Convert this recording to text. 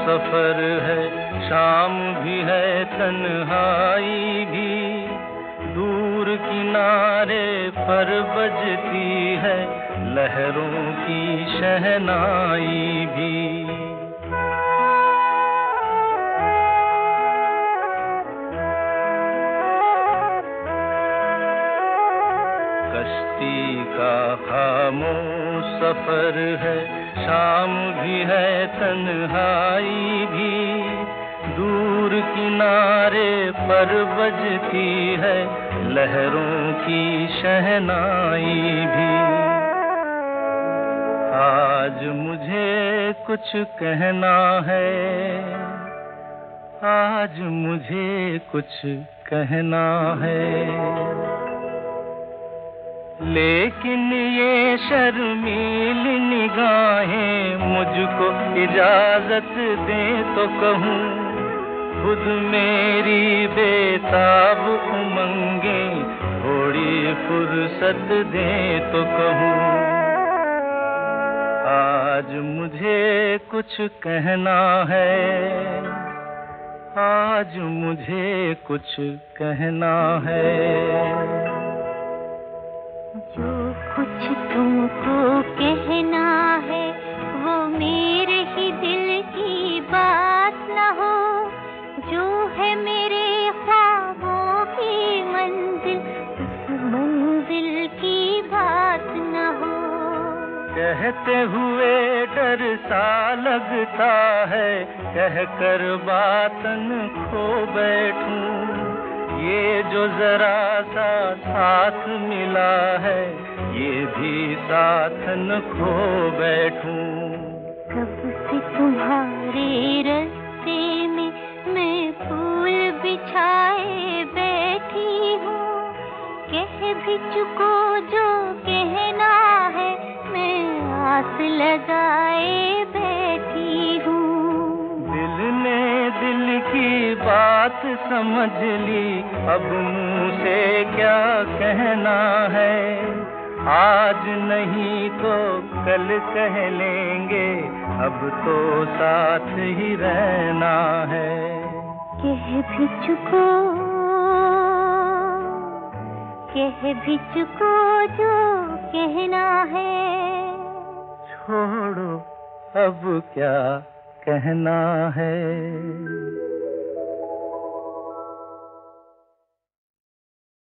सफ़र है, शाम भी है, तन्हाई भी। दूर किनारे पर बजती है, लहरों की शहनाई भी। कश्ती का खामोश सफ़र है शाम भी है, तन्हाई भी। दूर किनारे पर बजती है, लहरों की शहनाई भी। आज मुझे कुछ कहना है, आज मुझे कुछ कहना है। लेकिन ये शर्मील निगाहें मुझको इजाज़त दे तो कहूँ, खुद मेरी बेताब उमंगे, थोड़ी फुर्सत दे तो कहूँ। आज मुझे कुछ कहना है, आज मुझे कुछ कहना है। कुछ तुमको कहना है, वो मेरे ही दिल की बात न हो, जो है मेरे ख्वाबों की मंजिल, उस मंजिल की बात न हो। कहते हुए डर सा लगता है कह कर बातन खो बैठूं। ये जो जरा सा साथ मिला है ये भी साथ न खो बैठूं। कब से तुम्हारे रस्ते में मैं फूल बिछाए बैठी हूँ। कह भी चुको जो कहना है मैं आस लगाए बैठी हूँ। दिल ने दिल की बात समझ ली अब मुँह से क्या कहना है? आज नहीं तो कल कह लेंगे अब तो साथ ही रहना है। कह भी चुको कह भी चुको जो कहना है। छोड़ो अब क्या कहना है?